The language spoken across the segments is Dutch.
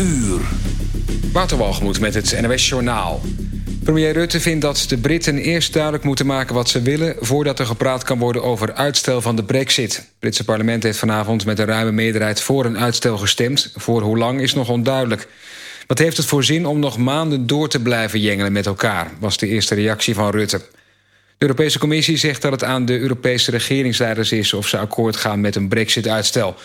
uur. Waterwalgemoed met het NOS Journaal. Premier Rutte vindt dat de Britten eerst duidelijk moeten maken wat ze willen... voordat er gepraat kan worden over uitstel van de brexit. Het Britse parlement heeft vanavond met een ruime meerderheid... voor een uitstel gestemd. Voor hoe lang is nog onduidelijk. Wat heeft het voor zin om nog maanden door te blijven jengelen met elkaar... was de eerste reactie van Rutte. De Europese Commissie zegt dat het aan de Europese regeringsleiders is... of ze akkoord gaan met een brexit-uitstel.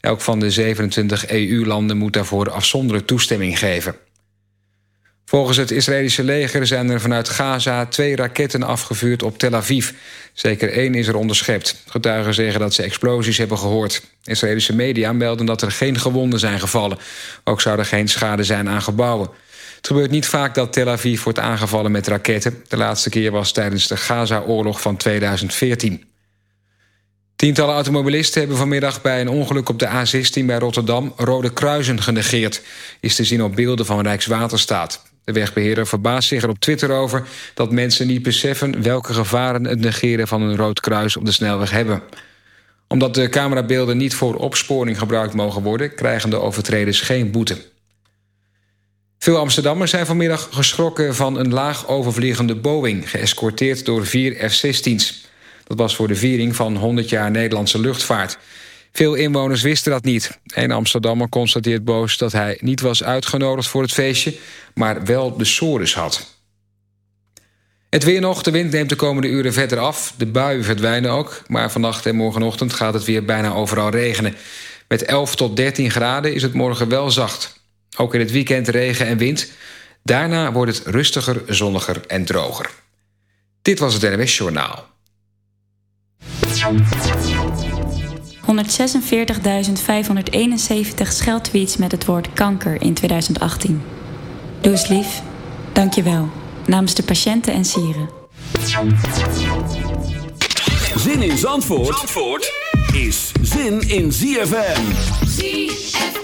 Elk van de 27 EU-landen moet daarvoor afzonderlijk toestemming geven. Volgens het Israëlische leger zijn er vanuit Gaza twee raketten afgevuurd op Tel Aviv. Zeker één is er onderschept. Getuigen zeggen dat ze explosies hebben gehoord. Israëlische media melden dat er geen gewonden zijn gevallen. Ook zou er geen schade zijn aan gebouwen. Het gebeurt niet vaak dat Tel Aviv wordt aangevallen met raketten. De laatste keer was tijdens de Gaza-oorlog van 2014. Tientallen automobilisten hebben vanmiddag bij een ongeluk op de A16 bij Rotterdam rode kruisen genegeerd. Is te zien op beelden van Rijkswaterstaat. De wegbeheerder verbaast zich er op Twitter over dat mensen niet beseffen welke gevaren het negeren van een rood kruis op de snelweg hebben. Omdat de camerabeelden niet voor opsporing gebruikt mogen worden, krijgen de overtreders geen boete. Veel Amsterdammers zijn vanmiddag geschrokken van een laag overvliegende Boeing, geëscorteerd door vier F-16's. Dat was voor de viering van 100 jaar Nederlandse luchtvaart. Veel inwoners wisten dat niet. Een Amsterdammer constateert boos dat hij niet was uitgenodigd voor het feestje... maar wel de sores had. Het weer nog, de wind neemt de komende uren verder af. De buien verdwijnen ook, maar vannacht en morgenochtend gaat het weer bijna overal regenen. Met 11 tot 13 graden is het morgen wel zacht. Ook in het weekend regen en wind. Daarna wordt het rustiger, zonniger en droger. Dit was het NWS Journaal. 146.571 scheldtweets met het woord kanker in 2018. Doe eens lief. Dank je wel. Namens de patiënten en sieren. Zin in Zandvoort, Zandvoort is zin in ZFM. ZFM.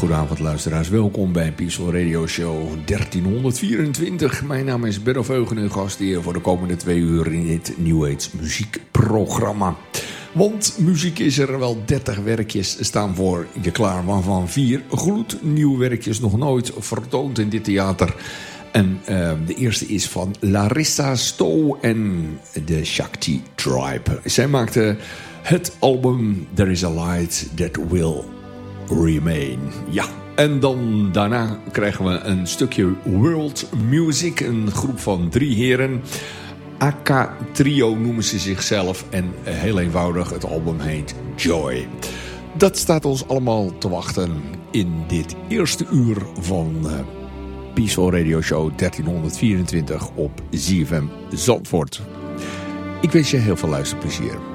Hele goede avond luisteraars, welkom bij Peaceful Radio Show 1324. Mijn naam is Benno Veugen en gast hier voor de komende twee uur in dit New Age muziekprogramma. Want muziek is er wel 30 werkjes staan voor je klaar, waarvan vier gloednieuwe werkjes nog nooit vertoond in dit theater. En uh, de eerste is van Larissa Stowe en de Shakti Tribe. Zij maakte het album There is a Light That Will Remain. Ja, en dan daarna krijgen we een stukje world music. Een groep van drie heren. AK Trio noemen ze zichzelf. En heel eenvoudig, het album heet Joy. Dat staat ons allemaal te wachten in dit eerste uur van uh, Peaceful Radio Show 1324 op ZFM Zandvoort. Ik wens je heel veel luisterplezier.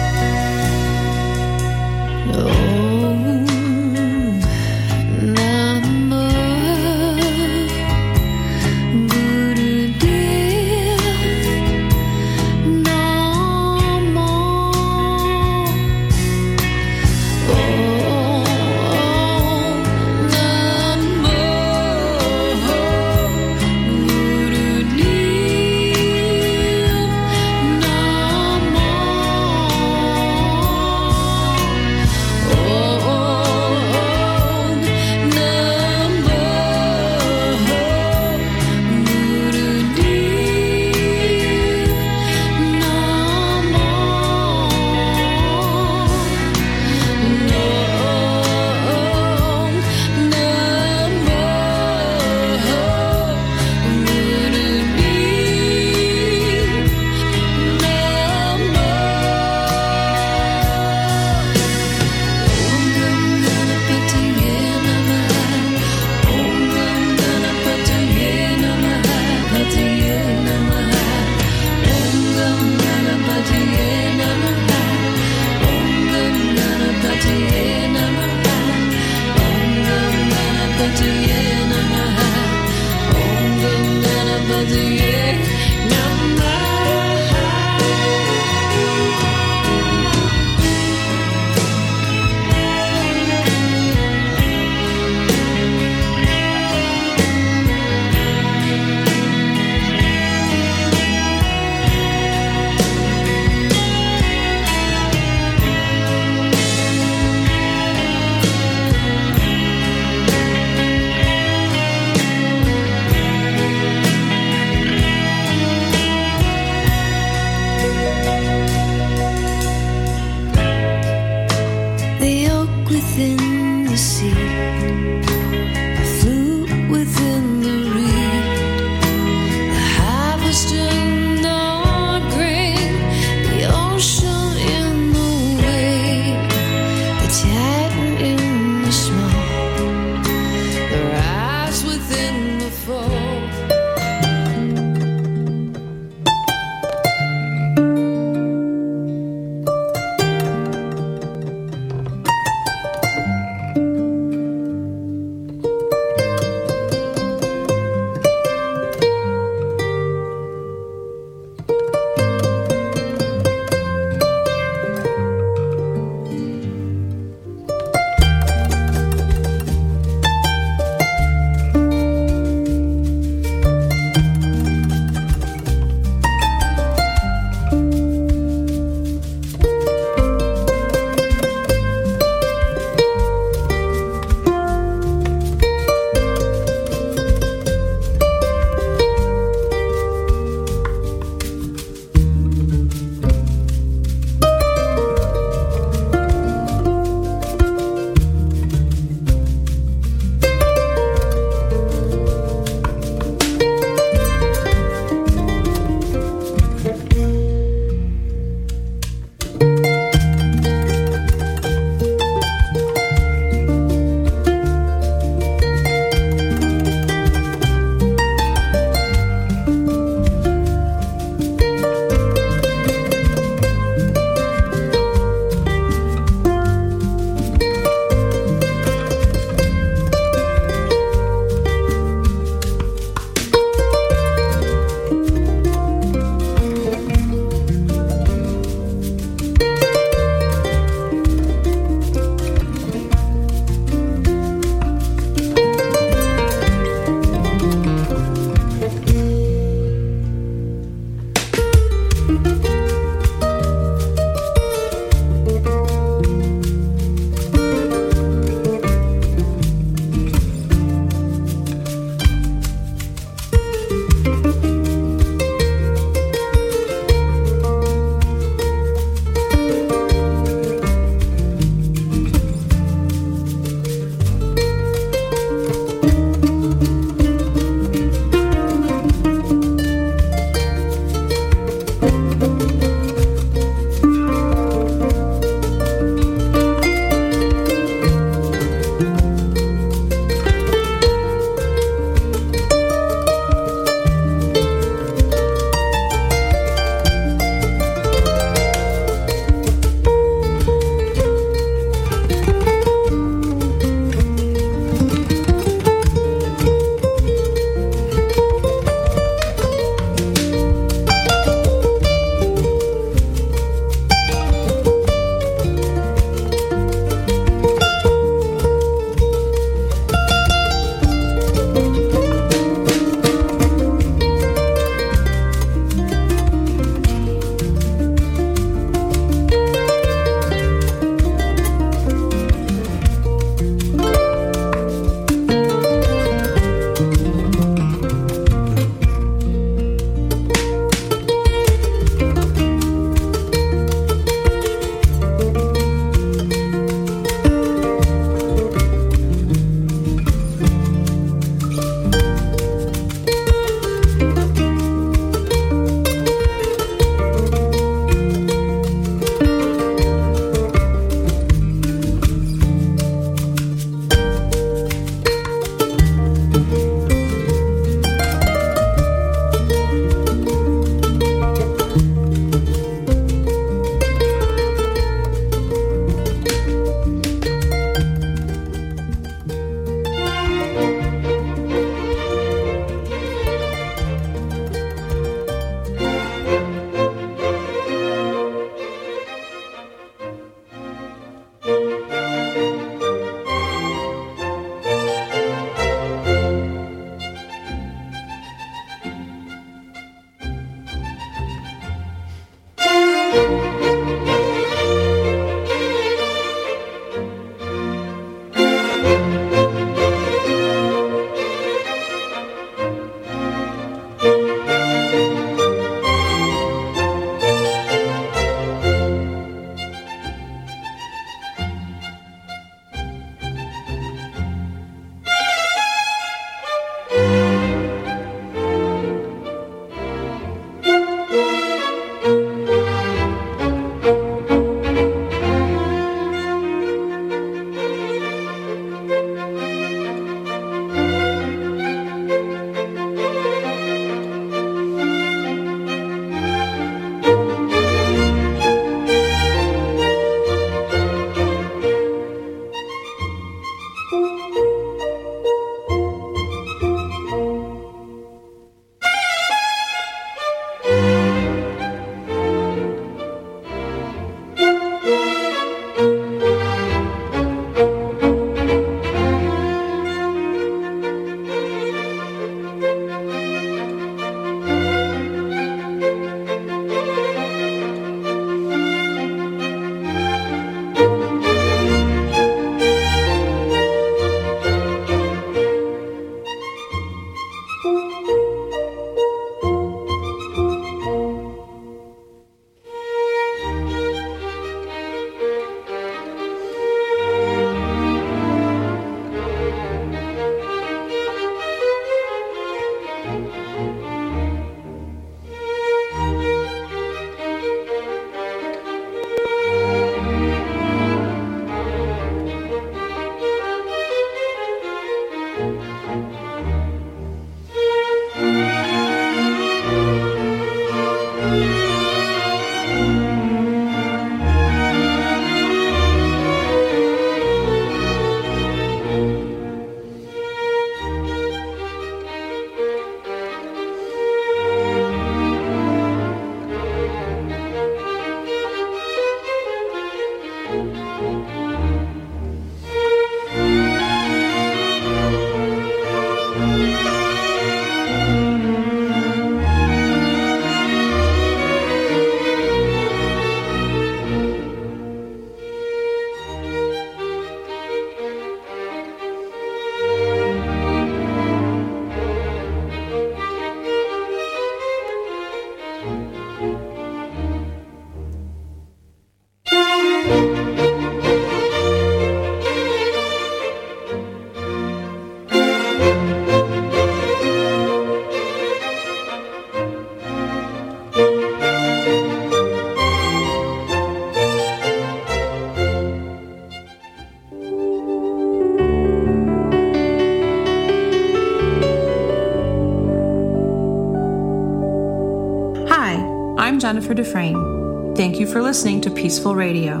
Dufresne. Thank you for listening to Peaceful Radio.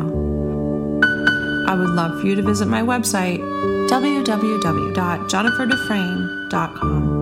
I would love for you to visit my website, www.jenniferdufresne.com.